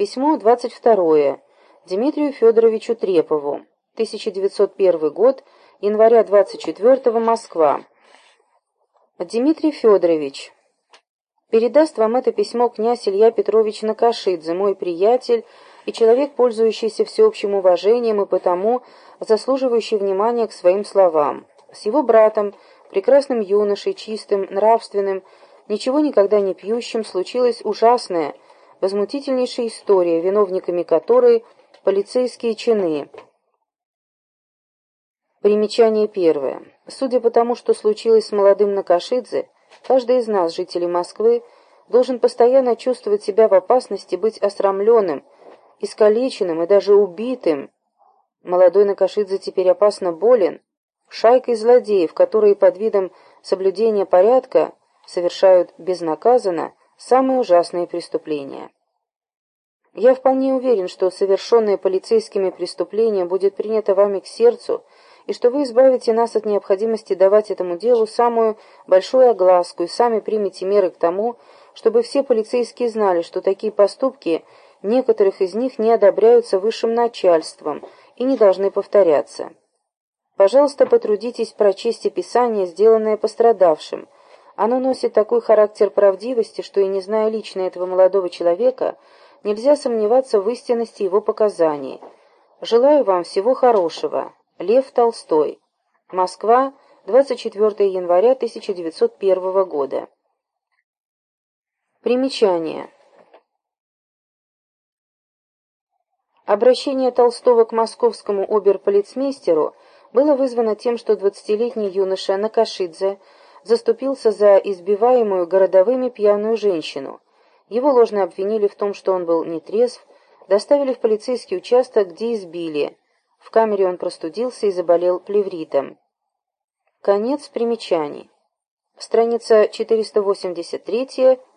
Письмо 22. Дмитрию Федоровичу Трепову. 1901 год, января 24 Москва. Дмитрий Федорович. Передаст вам это письмо князь Илья Петрович Накашидзе, мой приятель и человек, пользующийся всеобщим уважением и потому заслуживающий внимания к своим словам. С его братом, прекрасным юношей, чистым, нравственным, ничего никогда не пьющим, случилась ужасная, возмутительнейшая история, виновниками которой полицейские чины. Примечание первое. Судя по тому, что случилось с молодым Накашидзе, Каждый из нас, жителей Москвы, должен постоянно чувствовать себя в опасности быть осрамленным, искалеченным и даже убитым. Молодой Накашидзе теперь опасно болен. Шайкой злодеев, которые под видом соблюдения порядка совершают безнаказанно самые ужасные преступления. Я вполне уверен, что совершенное полицейскими преступление будет принято вами к сердцу и что вы избавите нас от необходимости давать этому делу самую большую огласку и сами примете меры к тому, чтобы все полицейские знали, что такие поступки, некоторых из них не одобряются высшим начальством и не должны повторяться. Пожалуйста, потрудитесь прочесть описание, сделанное пострадавшим. Оно носит такой характер правдивости, что и не зная лично этого молодого человека, нельзя сомневаться в истинности его показаний. Желаю вам всего хорошего. Лев Толстой. Москва, 24 января 1901 года. Примечание. Обращение Толстого к московскому оберполицмейстеру было вызвано тем, что двадцатилетний юноша Накашидзе заступился за избиваемую городовыми пьяную женщину. Его ложно обвинили в том, что он был нетрезв, доставили в полицейский участок, где избили, в камере он простудился и заболел плевритом. Конец примечаний. Страница 483